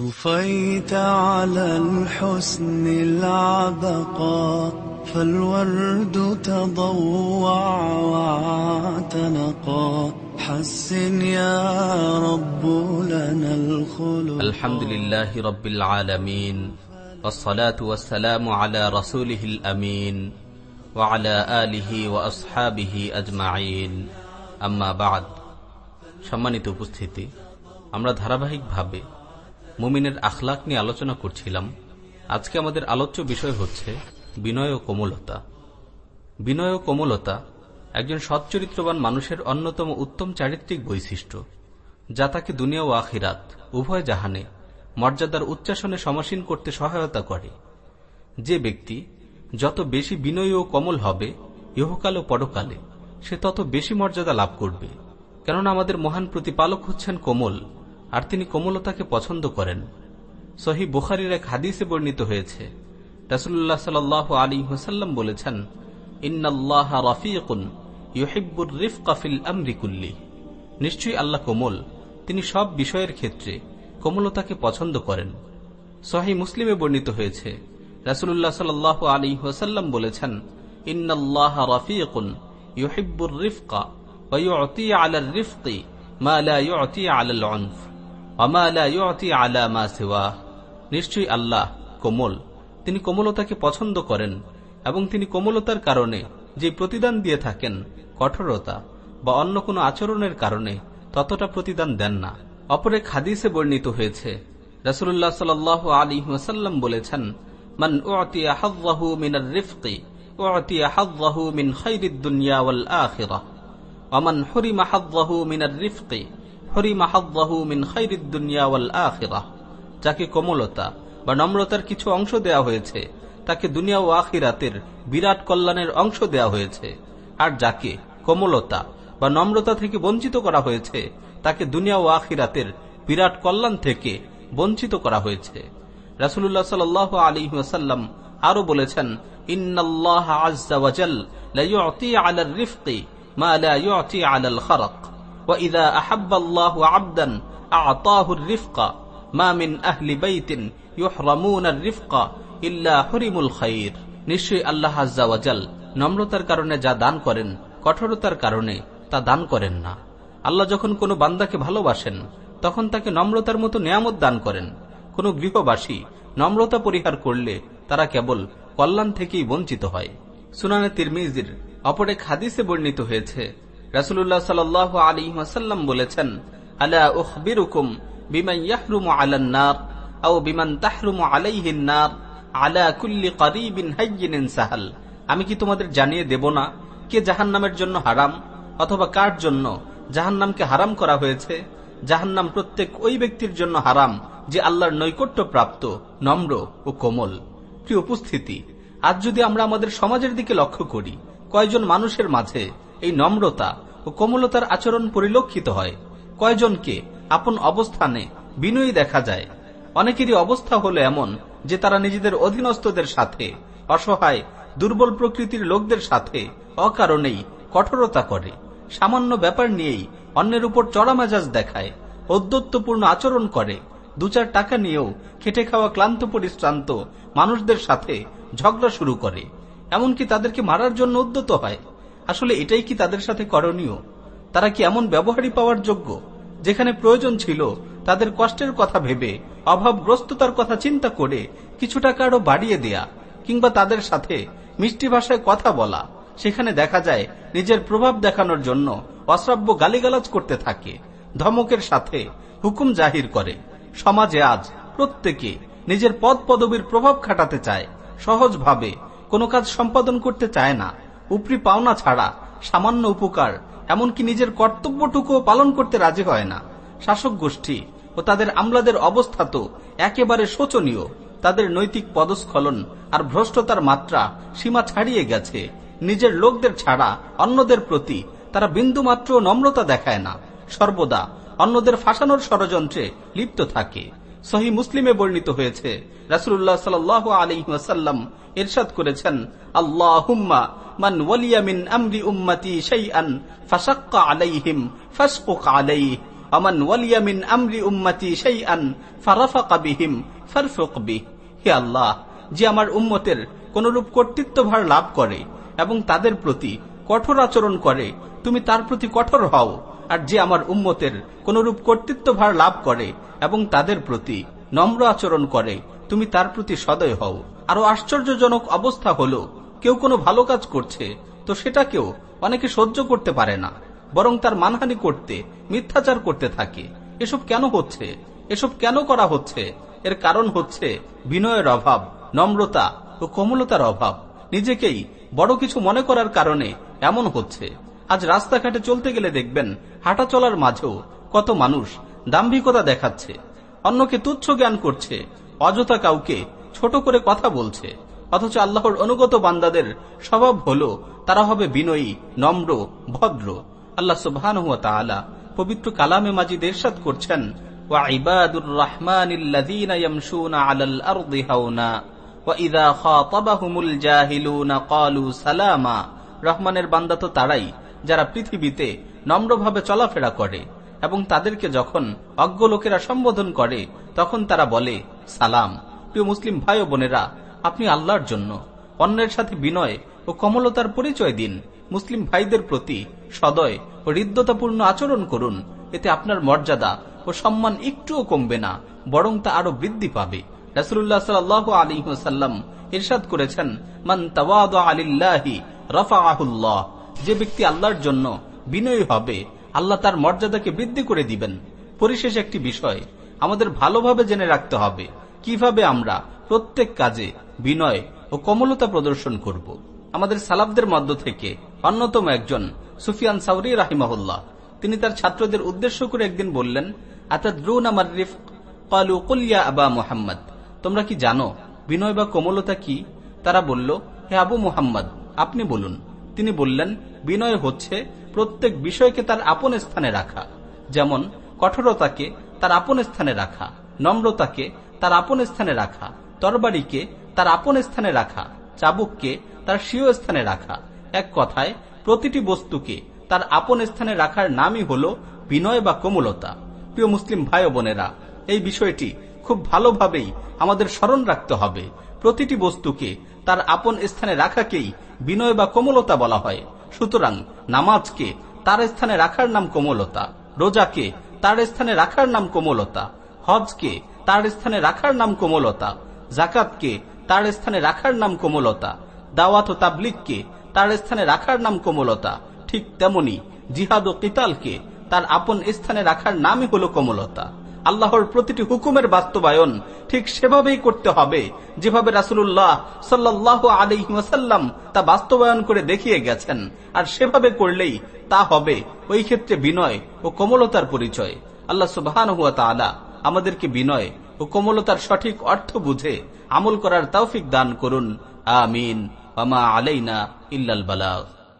أضفيت على الحسن العبقى فالورد تضوع واعتنقا حسن يا رب لنا الخلق الحمد لله رب العالمين والصلاة والسلام على رسوله الأمين وعلى آله وأصحابه أجمعين أما بعد সম্মানিত উপস্থিতি আমরা ধারাবাহিকভাবে মুমিনের আখলাক নিয়ে আলোচনা করছিলাম। আজকে আমাদের আলোচ্য বিষয় হচ্ছে বিনয় ও কোমলতা। বিনয় ও কোমলতা একজন সচ্চরিত্রবান মানুষের অন্যতম উত্তম চারিত্রিক বৈশিষ্ট্য, যা তাকে দুনিয়া ও আখিরাত, উভয় জাহানে মর্যাদার উচ্চাসনে সমাসীন করতে সহায়তা করে। যে ব্যক্তি যত বেশি বিনয়ী ও কমল হবে, ইহকাল ও পরকালে, সে তত বেশি মর্যাদা লাভ করবে। কেননা আমাদের মহান প্রতিপালক হচ্ছেন কোমল। আর তিনি কোমলতাকে পছন্দ করেন। সহি বুখারির এক হাদিসে বর্ণিত হয়েছে রাসুল্লাহ সাল আলী হোসাল্লাম বলেছেন, ইন্নাল্লাহ রফিকুন ইহিব্বুর রিফ কাফিল আমরিকুল্লি নিশ্চয়ই আল্লাহ কোমল, তিনি সব বিষয়ের ক্ষেত্রে কোমলতাকে পছন্দ করেন। সহি মুসলিমে বর্ণিত হয়েছে রাসুল্লাহ সাল আলী হোসাল্লাম বলেছেন, ইন্নাল্লাহ রফিকুন ইহিব্বুর রিফকা ওয়ুতি আলাল রিফকি মা লা ইউতি আলাল অনফ আলা মা নিশ্চয়ই আল্লাহ কোমল। তিনি কোমলতাকে পছন্দ করেন এবং তিনি কোমলতার কারণে যে প্রতিদান দিয়ে থাকেন কঠোরতা বা অন্য কোনো আচরণের কারণে ততটা প্রতিদান দেন না। অপরে খাদিসে বর্ণিত হয়েছে রসুল্লাহ সাল আলী ওসাল্লাম বলেছেন, মান ওয়াতিয়া হাজ্জাহু মিনার রিফকি ওয়াতিয়া মিন খৈরিদ্দুনিয়া ওয়াল আখিরা। ওয়ামান হরিমা মিনার রিফকি হরি মিন যাকে কোমলতা বা নম্রতার কিছু অংশ দেয়া হয়েছে, তাকে দুনিয়া ও আখিরাতের বিরাট কল্যাণের অংশ দেয়া হয়েছে। আর যাকে কোমলতা বা নম্রতা থেকে বঞ্চিত করা হয়েছে, তাকে দুনিয়া ও আখিরাতের বিরাট কল্যাণ থেকে বঞ্চিত করা হয়েছে। রাসুল্লাহ সাল আলী ওয়াসাল্লাম আরও বলেছেন ইন্নআল্লাহ আজাল মা লা আল আলাল ওয়াইদা আহাব্বাল্লাহু আবদান আতাহুর রিফকা মামিন আহলি বাইতিন ইউহরামুনার রিফকা ইল্লা হরিমুল খাইর নিশ্চয়ই আল্লাহ আজ্জাওয়াজাল নম্রতার কারণে যা দান করেন, কঠোরতার কারণে তা দান করেন না। আল্লাহ যখন কোনো বান্দাকে ভালোবাসেন, তখন তাকে নম্রতার মতো নিয়ামত দান করেন। কোনো গৃহবাসী নম্রতা পরিহার করলে তারা কেবল কল্যাণ থেকেই বঞ্চিত হয়। সুনানে তিরমিজির অপরে খাদিসে বর্ণিত হয়েছে রাসুল্লাহ সাল আলী ওয়াসাল্লাম বলেছেন, আলা উখবিরুকুম বিমান ইয়াহরুমু আলান নার আও বিমান তাহরুমু আলাইহিনার আলা কুল্লি করিবিন হাইয়িনিন সাহাল। আমি কি তোমাদের জানিয়ে দেব না কে জাহান্নামের জন্য হারাম অথবা কার জন্য জাহান্নামকে হারাম করা হয়েছে? জাহান্নাম প্রত্যেক ওই ব্যক্তির জন্য হারাম যে আল্লাহর নৈকট্য প্রাপ্ত, নম্র ও কোমল। প্রিয় উপস্থিতি, আজ যদি আমরা আমাদের সমাজের দিকে লক্ষ্য করি, কয়জন মানুষের মাঝে এই নম্রতা ও কোমলতার আচরণ পরিলক্ষিত হয়। কয়জনকে আপন অবস্থানে বিনয়ী দেখা যায়? অনেকেরই অবস্থা হলো এমন যে তারা নিজেদের অধীনস্থদের সাথে, অসহায়, দুর্বল প্রকৃতির লোকদের সাথে অকারণেই কঠোরতা করে। সামান্য ব্যাপার নিয়েই অন্যের উপর চড়া মেজাজ দেখায়, ঔদ্ধত্যপূর্ণ আচরণ করে। দু চার টাকা নিয়েও খেটে খাওয়া ক্লান্ত পরিশ্রান্ত মানুষদের সাথে ঝগড়া শুরু করে। এমনকি তাদেরকে মারার জন্য উদ্যত হয়। আসলে এটাই কি তাদের সাথে করণীয়? তারা কি এমন ব্যবহারই পাওয়ার যোগ্য? যেখানে প্রয়োজন ছিল, তাদের কষ্টের কথা ভেবে, অভাবগ্রস্ততার কথা চিন্তা করে কিছু টাকা আরও বাড়িয়ে দেয়া, কিংবা তাদের সাথে মিষ্টি ভাষায় কথা বলা, সেখানে দেখা যায় নিজের প্রভাব দেখানোর জন্য অশ্রাব্য গালিগালাজ করতে থাকে, ধমকের সাথে হুকুম জাহির করে। সমাজে আজ প্রত্যেকে নিজের পদ পদবীর প্রভাব খাটাতে চায়, সহজভাবে কোনো কাজ সম্পাদন করতে চায় না। উপরি পাওনা ছাড়া, সামান্য উপকার, এমনকি নিজের কর্তব্যটুকুও পালন করতে রাজি হয় না। শাসক গোষ্ঠী ও তাদের আমলাদের অবস্থা তো একেবারে শোচনীয়। তাদের নৈতিক পদস্খলন আর ভ্রষ্টতার মাত্রা সীমা ছাড়িয়ে গেছে। নিজের লোকদের ছাড়া অন্যদের প্রতি তারা বিন্দুমাত্র নম্রতা দেখায় না। সর্বদা অন্যদের ফাঁসানোর ষড়যন্ত্রে লিপ্ত থাকে। সহি মুসলিমে বর্ণিত হয়েছে রাসুল্লাহ সাল আলী ওয়াসাল্লাম ইরশাদ করেছেন, আল্লাহুম্মা মান ওয়ালিয়া মিন আমরি উম্মতি শাইআন ফাশাক্কা আলাইহিম ফাশকুক আলাইহি। আমান ওয়ালিয়ামিন আমরি উম্মতি সেই আন ফারাফাকা বিহিম ফারফুক বিহ। হে আল্লাহ, যে আমার উম্মতের কোনরূপ কর্তৃত্বভার লাভ করে এবং তাদের প্রতি কঠোর আচরণ করে, তুমি তার প্রতি কঠোর হও। আর যে আমার উম্মতের কোনরূপ কর্তৃত্বভার লাভ করে এবং তাদের প্রতি নম্র আচরণ করে, তুমি তার প্রতি সদয় হও। আরও আশ্চর্যজনক অবস্থা হল কেউ কোনো ভালো কাজ করছে, তো সেটাকেও অনেকে সহ্য করতে পারে না, বরং তার মানহানি করতে, মিথ্যাচার করতে থাকে। এসব কেন হচ্ছে? এসব কেন করা হচ্ছে? এর কারণ হচ্ছে বিনয়ের অভাব, নম্রতা ও কোমলতার অভাব। নিজেকেই বড় কিছু মনে করার কারণে এমন হচ্ছে। আজ রাস্তাঘাটে চলতে গেলে দেখবেন হাঁটা চলার মাঝেও কত মানুষ দাম্ভিকতা দেখাচ্ছে। অন্যকে তুচ্ছ জ্ঞান করছে, অযথা কাউকে ছোট করে কথা বলছে। অথচ আল্লাহর অনুগত বান্দাদের স্বভাব হল তারা হবে বিনয়ী নম্র ভদ্র আল্লাহ সুবহান পবিত্র কালামে মাজিদ এরশাদ করছেন وعباد الرحمن الذين يمشون على الأرض هونا وإذا خاطبهم الجاهلون قالوا سلاما রহমানের বান্দা তো তারাই যারা পৃথিবীতে নম্রভাবে চলাফেরা করে এবং তাদেরকে যখন অজ্ঞ লোকেরা সম্বোধন করে তখন তারা বলে সালাম প্রিয় মুসলিম ভাই ও বোনেরা আপনি আল্লাহর জন্য, অন্যের সাথে বিনয় ও কমলতার পরিচয় দিন। মুসলিম ভাইদের প্রতি সদয় ও হৃদ্যতাপূর্ণ আচরণ করুন। এতে আপনার মর্যাদা ও সম্মান একটুও কমবে না, বরং তা আরও বৃদ্ধি পাবে। রাসুল্লাহ সাল আলী ইরশাদ করেছেন, মান তাওয়াদ আলিল্লাহি রফাহুল্লাহ যে ব্যক্তি আল্লাহর জন্য বিনয়ী হবে, আল্লাহ তার মর্যাদাকে বৃদ্ধি করে দিবেন। পরিশেষ একটি বিষয়, আমাদের ভালোভাবে জেনে রাখতে হবে। কীভাবে আমরা প্রত্যেক কাজে বিনয় ও কমলতা প্রদর্শন করব। আমাদের সালাবদের মধ্য থেকে অন্যতম একজন সুফিয়ান সাউরি রাহিমাহুল্লাহ। তিনি তার ছাত্রদের উদ্দেশ্য করে একদিন বললেন, আতাদ্রুন আমার রিফ কালু কুলিয়া আবা মুহাম্মদ। তোমরা কি জানো বিনয় বা কোমলতা কি? তারা বলল, হে আবু মুহাম্মদ, আপনি বলুন। তিনি বললেন, বিনয় হচ্ছে প্রত্যেক বিষয়কে তার আপন স্থানে রাখা, যেমন কঠোরতাকে তার আপন স্থানে রাখা, নম্রতাকে তার আপন স্থানে রাখা তরবারিকে তার আপন স্থানে রাখা, চাবুককে তার স্বীয় স্থানে রাখা। এক কথায়, প্রতিটি বস্তুকে তার আপন স্থানে রাখার নামই হল বিনয় বা কোমলতা। প্রিয় মুসলিম ভাই বোনেরা, এই বিষয়টি খুব ভালোভাবেই আমাদের স্মরণ রাখতে হবে। প্রতিটি বস্তুকে তার আপন স্থানে রাখাকেই বিনয় বা কোমলতা বলা হয়। সুতরাং নামাজকে তার স্থানে রাখার নাম কোমলতা, রোজাকে তার স্থানে রাখার নাম কোমলতা, হজকে তার স্থানে রাখার নাম কোমলতা জাকাতকে তার স্থানে রাখার নাম কোমলতা, দাওয়াত ও তাবলিককে তার স্থানে রাখার নাম কোমলতা। ঠিক তেমনি জিহাদ ও কিতালকে তার আপন স্থানে রাখার নামই হল কোমলতা। আল্লাহর প্রতিটি হুকুমের বাস্তবায়ন ঠিক সেভাবেই করতে হবে, যেভাবে রাসুল্লাহ সাল্লাহ আলিহাসাল্লাম তা বাস্তবায়ন করে দেখিয়ে গেছেন, আর সেভাবে করলেই তা হবে ওই ক্ষেত্রে বিনয় ও কোমলতার পরিচয়। আল্লাহ সুবাহান আমাদেরকে বিনয় ও কোমলতার সঠিক অর্থ বুঝে আমল করার তৌফিক দান করুন। আমিন। আমা আলাইনা ইল্লাল বালাগ।